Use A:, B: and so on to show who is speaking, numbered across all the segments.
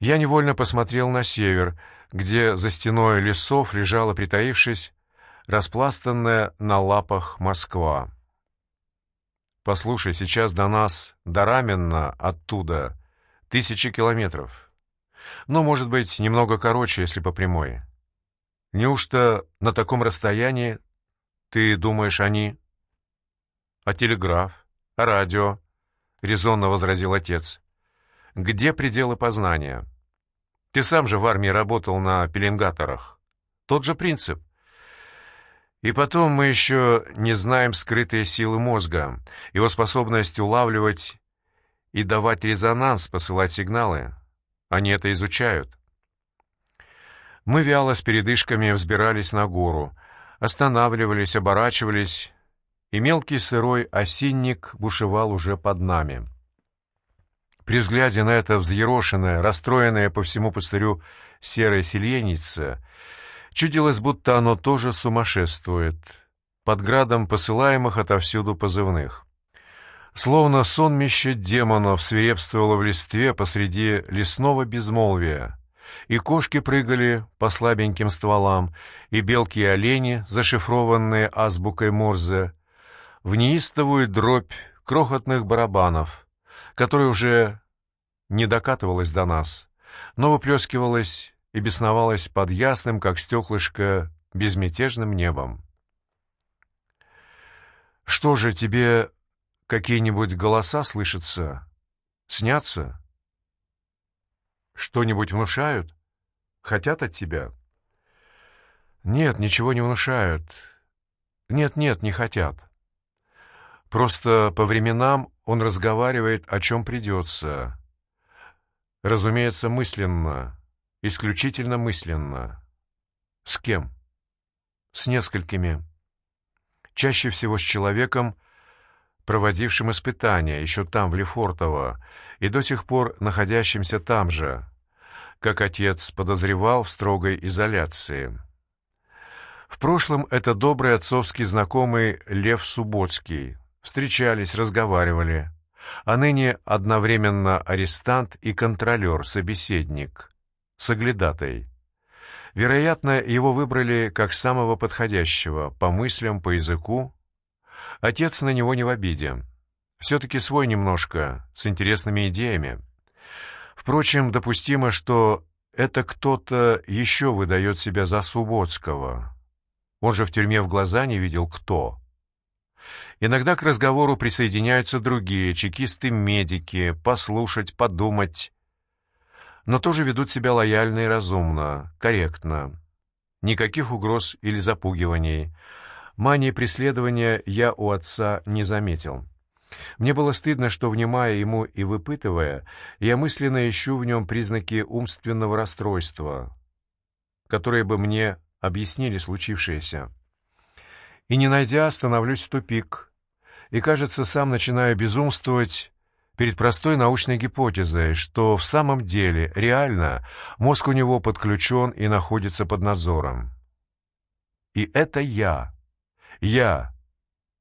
A: Я невольно посмотрел на север, где за стеной лесов лежала, притаившись, распластанная на лапах Москва. Послушай, сейчас до нас, до Раменна, оттуда, тысячи километров. Ну, может быть, немного короче, если по прямой. Неужто на таком расстоянии ты думаешь они? А телеграф? А радио? Резонно возразил отец. Где пределы познания? Ты сам же в армии работал на пеленгаторах. Тот же принцип. И потом мы еще не знаем скрытые силы мозга, его способность улавливать и давать резонанс, посылать сигналы. Они это изучают. Мы вяло с передышками взбирались на гору, останавливались, оборачивались, и мелкий сырой осинник бушевал уже под нами. При взгляде на это взъерошенное, расстроенное по всему пустырю серое селенице, чудилось, будто оно тоже сумасшествует, под градом посылаемых отовсюду позывных. Словно сонмище демонов свирепствовало в листве посреди лесного безмолвия, и кошки прыгали по слабеньким стволам, и белки и олени, зашифрованные азбукой Морзе, в неистовую дробь крохотных барабанов, которая уже не докатывалась до нас, но выплескивалась и бесновалась под ясным, как стеклышко, безмятежным небом. «Что же, тебе какие-нибудь голоса слышатся? Снятся? Что-нибудь внушают? Хотят от тебя?» «Нет, ничего не внушают. Нет-нет, не хотят. Просто по временам он разговаривает, о чем придется. Разумеется, мысленно, исключительно мысленно. С кем? С несколькими. Чаще всего с человеком, проводившим испытания еще там, в Лефортово, и до сих пор находящимся там же, как отец подозревал в строгой изоляции. В прошлом это добрый отцовский знакомый Лев Субботский, встречались, разговаривали, а ныне одновременно арестант и контролер, собеседник, соглядатай. Вероятно, его выбрали как самого подходящего, по мыслям, по языку. Отец на него не в обиде. Все-таки свой немножко, с интересными идеями. Впрочем, допустимо, что это кто-то еще выдает себя за Субботского. Он же в тюрьме в глаза не видел, кто. Иногда к разговору присоединяются другие, чекисты-медики, послушать, подумать. Но тоже ведут себя лояльно и разумно, корректно. Никаких угроз или запугиваний. Мании преследования я у отца не заметил. Мне было стыдно, что, внимая ему и выпытывая, я мысленно ищу в нем признаки умственного расстройства, которые бы мне объяснили случившееся. И, не найдя, становлюсь в тупик — и, кажется, сам начинаю безумствовать перед простой научной гипотезой, что в самом деле, реально, мозг у него подключен и находится под надзором. И это я, я,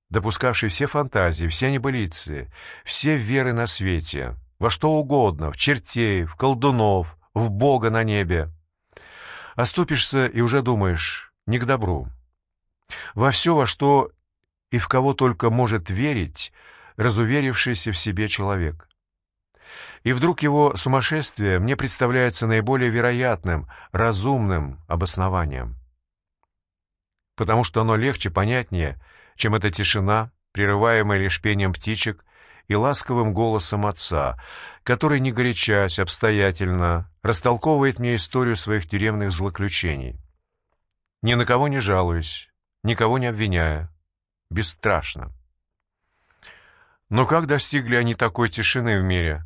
A: допускавший все фантазии, все небылицы, все веры на свете, во что угодно, в чертей, в колдунов, в Бога на небе. Оступишься и уже думаешь, не к добру. Во все, во что и в кого только может верить разуверившийся в себе человек. И вдруг его сумасшествие мне представляется наиболее вероятным, разумным обоснованием. Потому что оно легче, понятнее, чем эта тишина, прерываемая лишь пением птичек и ласковым голосом отца, который, не горячась, обстоятельно растолковывает мне историю своих тюремных злоключений. Ни на кого не жалуюсь, никого не обвиняю, бесстрашно. Но как достигли они такой тишины в мире,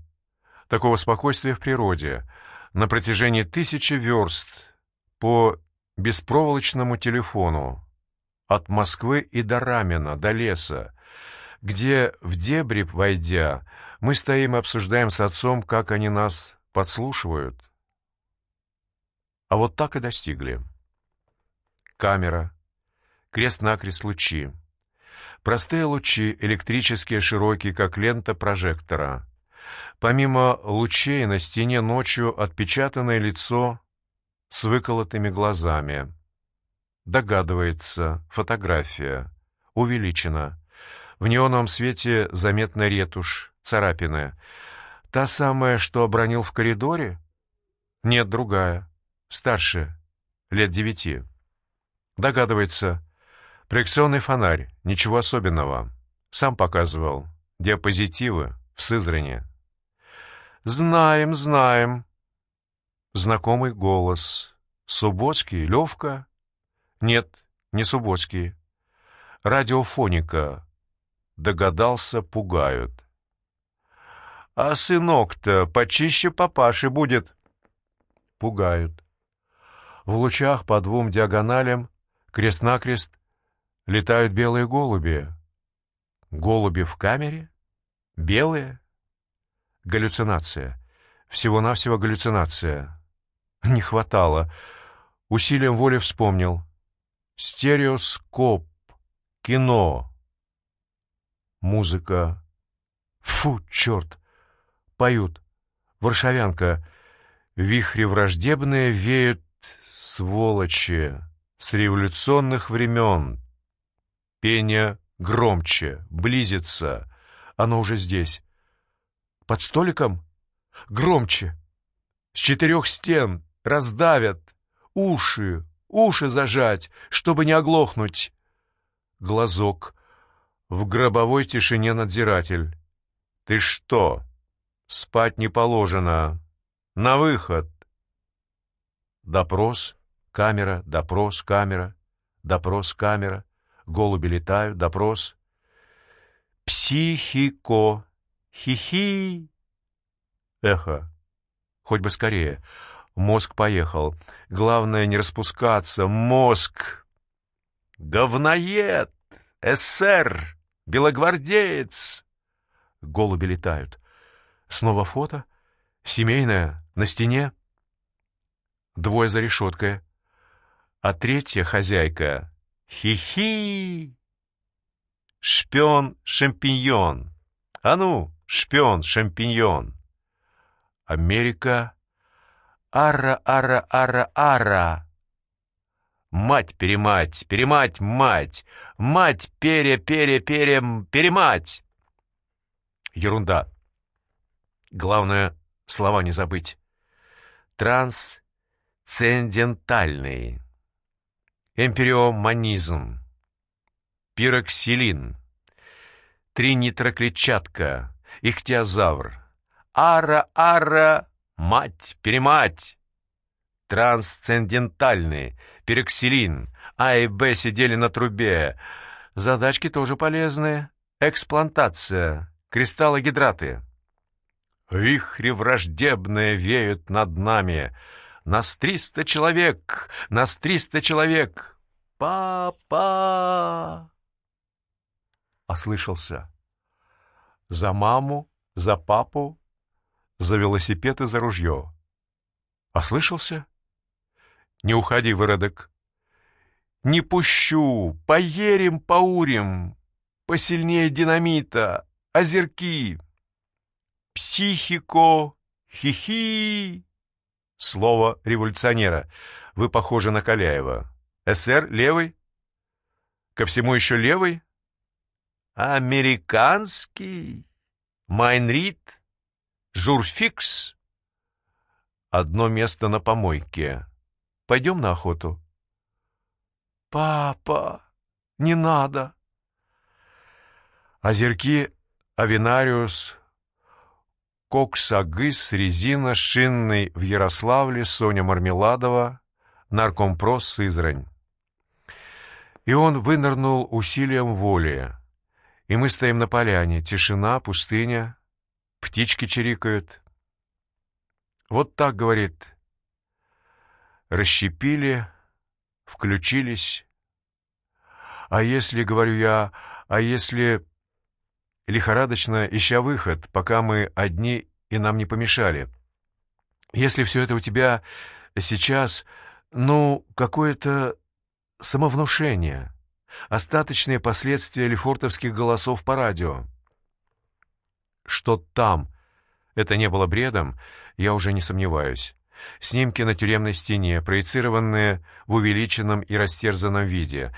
A: такого спокойствия в природе, на протяжении тысячи верст по беспроволочному телефону, от Москвы и до Рамена, до леса, где, в дебри войдя, мы стоим и обсуждаем с отцом, как они нас подслушивают. А вот так и достигли. Камера, крест-накрест лучи. Простые лучи, электрические, широкие, как лента прожектора. Помимо лучей на стене ночью отпечатанное лицо с выколотыми глазами. Догадывается, фотография. Увеличена. В неоновом свете заметна ретушь, царапины. Та самая, что обронил в коридоре? Нет, другая. Старше, лет девяти. Догадывается. Проекционный фонарь, ничего особенного. Сам показывал. Диапозитивы в Сызране. «Знаем, знаем». Знакомый голос. «Субботский? Левка?» «Нет, не Субботский. Радиофоника». Догадался, пугают. «А сынок-то почище папаши будет». Пугают. В лучах по двум диагоналям, крест-накрест, летают белые голуби. Голуби в камере? Белые? Галлюцинация. Всего-навсего галлюцинация. Не хватало. Усилием воли вспомнил. Стереоскоп. Кино. Музыка. Фу, черт. Поют. Варшавянка. Вихри враждебные веют, сволочи, с революционных времен. Пение громче, близится. Оно уже здесь. Под столиком? Громче. С четырех стен раздавят. Уши, уши зажать, чтобы не оглохнуть. Глазок. В гробовой тишине надзиратель. Ты что? Спать не положено. На выход. Допрос, камера, допрос, камера, допрос, камера. Голуби летают, допрос. Психико. Хи-хи. Эхо. Хоть бы скорее. Мозг поехал. Главное не распускаться. Мозг. Говноед. СССР. Белогвардеец. Голуби летают. Снова фото. Семейное. На стене. Двое за решеткой. А третья хозяйка. Хи-хи. Шпион-шампиньон. А ну, шпион-шампиньон. Америка. Ара-ара-ара-ара. Мать-перемать, перемать-мать. Мать-пере-пере-перем-перемать. Ерунда. Главное, слова не забыть. Трансцендентальный. Эмпириоманизм. Пироксилин. Тринитроклетчатка. Ихтиозавр. Ара-ара, мать-перемать. Трансцендентальный. Пироксилин. А и Б сидели на трубе. Задачки тоже полезные. Эксплантация. Кристаллогидраты. Вихри враждебные веют над нами. Нас триста человек! Нас триста человек! Папа! Ослышался. За маму, за папу, за велосипед и за ружье. Ослышался? Не уходи, выродок. Не пущу, поерим, поурим, посильнее динамита, озерки. Психико, хихи. Слово революционера. Вы похожи на Каляева. СР левый? Ко всему еще левый? Американский? Майнрид? Журфикс? Одно место на помойке. Пойдем на охоту? Папа, не надо. Озерки, Авинариус, Коксагыс, Резина, Шинный в Ярославле, Соня Мармеладова, Наркомпрос Сызрань. И он вынырнул усилием воли. И мы стоим на поляне, тишина, пустыня, птички чирикают. Вот так, говорит, расщепили, включились. А если, говорю я, а если лихорадочно ища выход, пока мы одни и нам не помешали. Если все это у тебя сейчас, ну, какое-то самовнушение, остаточные последствия лефортовских голосов по радио. Что там, это не было бредом, я уже не сомневаюсь. Снимки на тюремной стене, проецированные в увеличенном и растерзанном виде.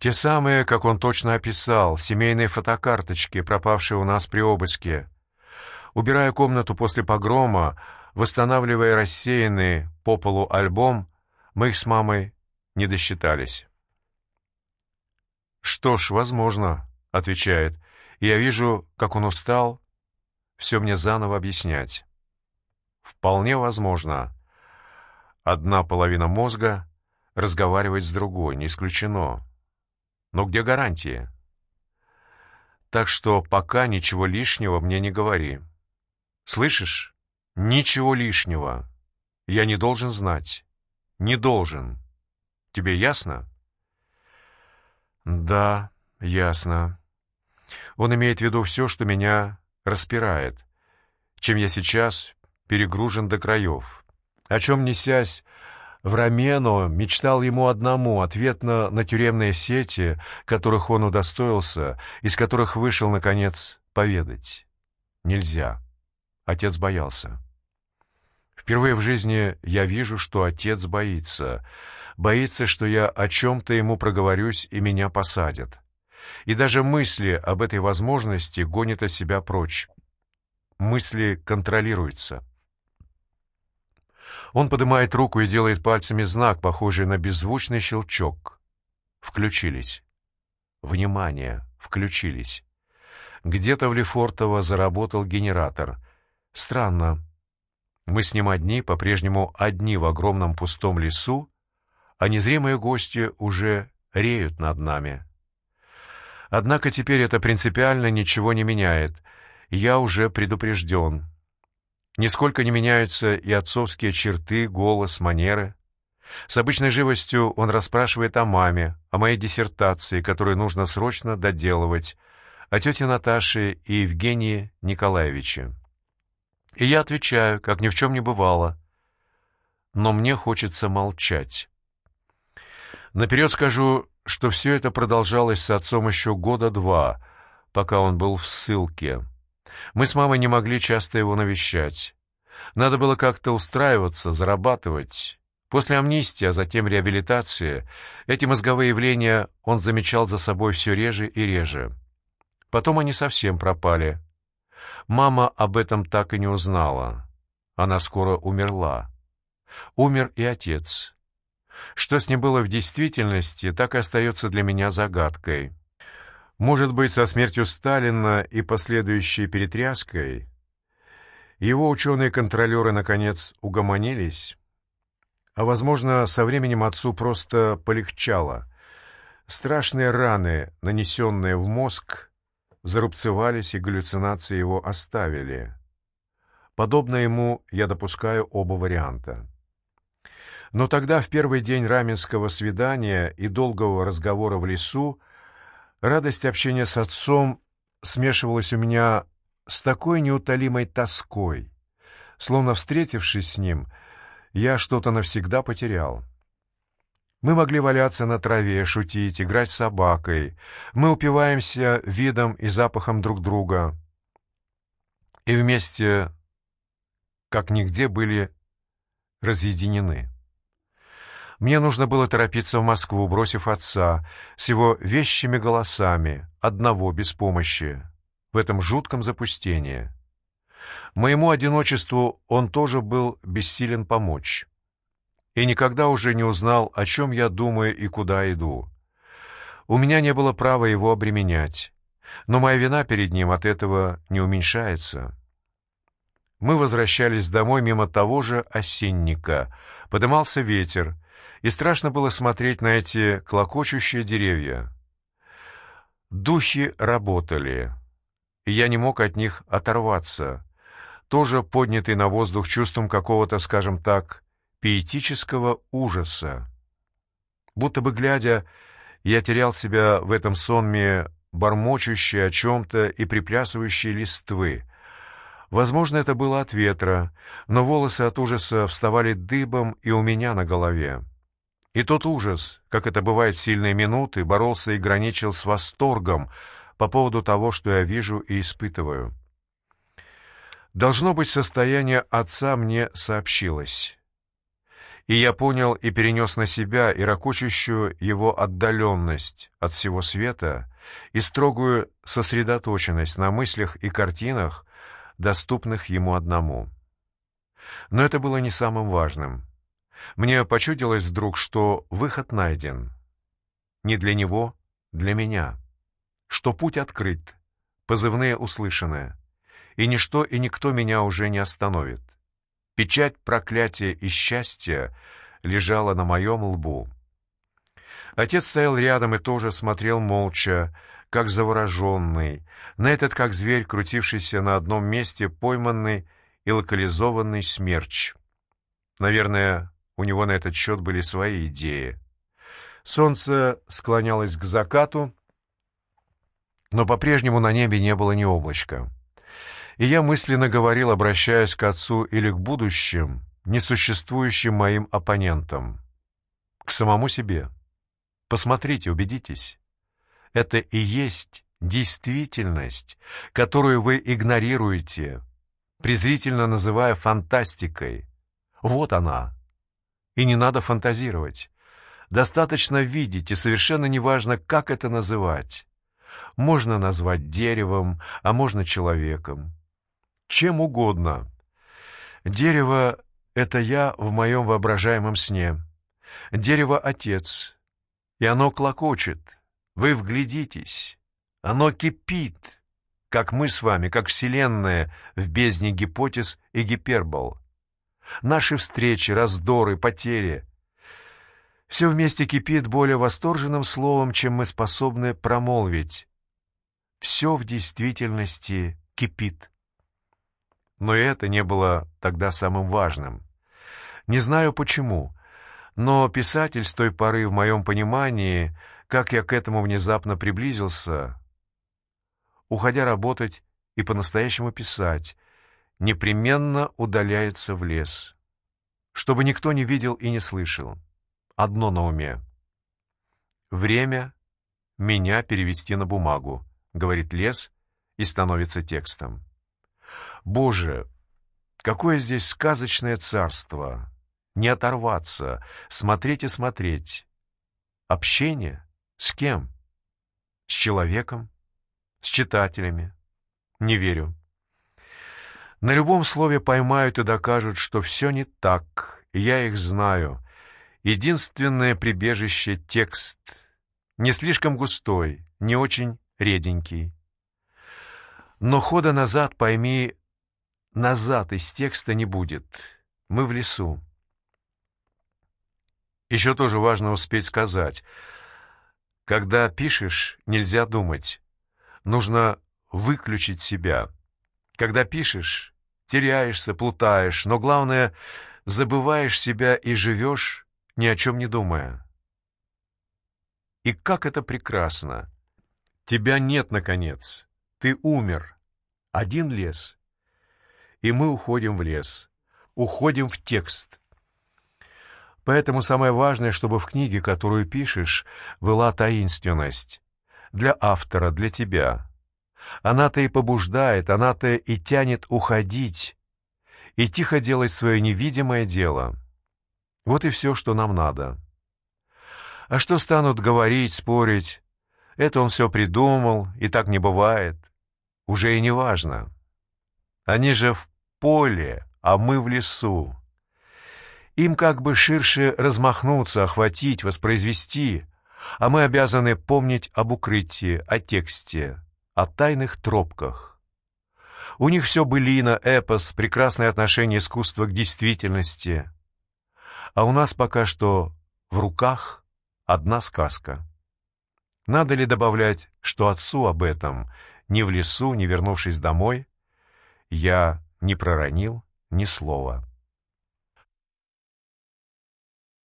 A: Те самые, как он точно описал, семейные фотокарточки, пропавшие у нас при обыске. Убирая комнату после погрома, восстанавливая рассеянный по полу альбом, мы их с мамой не досчитались. «Что ж, возможно», — отвечает, я вижу, как он устал, все мне заново объяснять. Вполне возможно. Одна половина мозга разговаривает с другой, не исключено. Но где гарантии? Так что пока ничего лишнего мне не говори. Слышишь? Ничего лишнего. Я не должен знать. Не должен. Тебе ясно? Да, ясно. Он имеет в виду все, что меня распирает, чем я сейчас перегружен до краев. О чем, несясь в Ромено, мечтал ему одному, ответно на тюремные сети, которых он удостоился, из которых вышел, наконец, поведать. Нельзя. Отец боялся. Впервые в жизни я вижу, что отец боится. Боится, что я о чем-то ему проговорюсь и меня посадят. И даже мысли об этой возможности гонят от себя прочь. Мысли контролируются. Он поднимает руку и делает пальцами знак, похожий на беззвучный щелчок. Включились. Внимание, включились. Где-то в Лефортово заработал генератор. Странно. Мы с ним одни, по-прежнему одни в огромном пустом лесу, а незримые гости уже реют над нами. Однако теперь это принципиально ничего не меняет. Я уже предупрежден. Нисколько не меняются и отцовские черты, голос, манеры. С обычной живостью он расспрашивает о маме, о моей диссертации, которую нужно срочно доделывать, о тете Наташе и Евгении Николаевиче. И я отвечаю, как ни в чем не бывало. Но мне хочется молчать. Наперед скажу, что все это продолжалось с отцом еще года два, пока он был в ссылке. Мы с мамой не могли часто его навещать. Надо было как-то устраиваться, зарабатывать. После амнистии, а затем реабилитации, эти мозговые явления он замечал за собой все реже и реже. Потом они совсем пропали. Мама об этом так и не узнала. Она скоро умерла. Умер и отец. Что с ним было в действительности, так и остается для меня загадкой. Может быть, со смертью Сталина и последующей перетряской его ученые-контролеры, наконец, угомонились, а, возможно, со временем отцу просто полегчало. Страшные раны, нанесенные в мозг, зарубцевались, и галлюцинации его оставили. Подобно ему я допускаю оба варианта. Но тогда, в первый день раменского свидания и долгого разговора в лесу, радость общения с отцом смешивалась у меня с такой неутолимой тоской, словно встретившись с ним, я что-то навсегда потерял. Мы могли валяться на траве, шутить, играть с собакой. Мы упиваемся видом и запахом друг друга. И вместе, как нигде, были разъединены. Мне нужно было торопиться в Москву, бросив отца, с его вещими голосами, одного, без помощи, в этом жутком запустении. Моему одиночеству он тоже был бессилен помочь. И никогда уже не узнал, о чем я думаю и куда иду. У меня не было права его обременять, но моя вина перед ним от этого не уменьшается. Мы возвращались домой мимо того же осенника. Подымался ветер, и страшно было смотреть на эти клокочущие деревья. Духи работали, и я не мог от них оторваться, тоже поднятый на воздух чувством какого-то, скажем так, пиетического ужаса. Будто бы глядя, я терял себя в этом сонме бормочущей о чем-то и приплясывающей листвы. Возможно, это было от ветра, но волосы от ужаса вставали дыбом и у меня на голове. И тот ужас, как это бывает в сильные минуты, боролся и граничил с восторгом по поводу того, что я вижу и испытываю. Должно быть, состояние отца мне сообщилось. И я понял и перенес на себя и ракочущую его отдаленность от всего света и строгую сосредоточенность на мыслях и картинах, доступных ему одному. Но это было не самым важным. Мне почудилось вдруг, что выход найден. Не для него, для меня. Что путь открыт, позывные услышаны, и ничто и никто меня уже не остановит. Печать проклятия и счастья лежала на моем лбу. Отец стоял рядом и тоже смотрел молча, как завороженный, на этот, как зверь, крутившийся на одном месте, пойманный и локализованный смерч. Наверное, у него на этот счет были свои идеи. Солнце склонялось к закату, но по-прежнему на небе не было ни облачка. И я мысленно говорил, обращаясь к отцу или к будущим, несуществующим моим оппонентам, к самому себе. Посмотрите, убедитесь. Это и есть действительность, которую вы игнорируете, презрительно называя фантастикой. Вот она. И не надо фантазировать. Достаточно видеть, и совершенно неважно, как это называть. Можно назвать деревом, а можно человеком. Чем угодно. Дерево — это я в моем воображаемом сне. Дерево — отец. И оно клокочет. Вы вглядитесь. Оно кипит, как мы с вами, как Вселенная в бездне гипотез и гипербол. Наши встречи, раздоры, потери — все вместе кипит более восторженным словом, чем мы способны промолвить. Все в действительности кипит. Но это не было тогда самым важным. Не знаю почему, но писатель с той поры в моем понимании, как я к этому внезапно приблизился, уходя работать и по-настоящему писать, непременно удаляется в лес, чтобы никто не видел и не слышал. Одно на уме. Время меня перевести на бумагу, говорит лес и становится текстом. Боже, какое здесь сказочное царство! Не оторваться, смотреть и смотреть. Общение? С кем? С человеком? С читателями? Не верю. На любом слове поймают и докажут, что все не так. Я их знаю. Единственное прибежище — текст. Не слишком густой, не очень реденький. Но хода назад, пойми, назад из текста не будет. Мы в лесу. Еще тоже важно успеть сказать. Когда пишешь, нельзя думать. Нужно выключить себя. Когда пишешь, теряешься, плутаешь, но главное, забываешь себя и живешь, ни о чем не думая. И как это прекрасно! Тебя нет, наконец. Ты умер. Один лес и мы уходим в лес, уходим в текст. Поэтому самое важное, чтобы в книге, которую пишешь, была таинственность. Для автора, для тебя. Она-то и побуждает, она-то и тянет уходить, и тихо делать свое невидимое дело. Вот и все, что нам надо. А что станут говорить, спорить? Это он все придумал, и так не бывает. Уже и не важно. Они же в поле, а мы в лесу. Им как бы ширше размахнуться, охватить, воспроизвести, а мы обязаны помнить об укрытии, о тексте, о тайных тропках. У них все былина, эпос, прекрасное отношение искусства к действительности. А у нас пока что в руках одна сказка. Надо ли добавлять, что отцу об этом, ни в лесу, не вернувшись домой, я не проронил ни слова.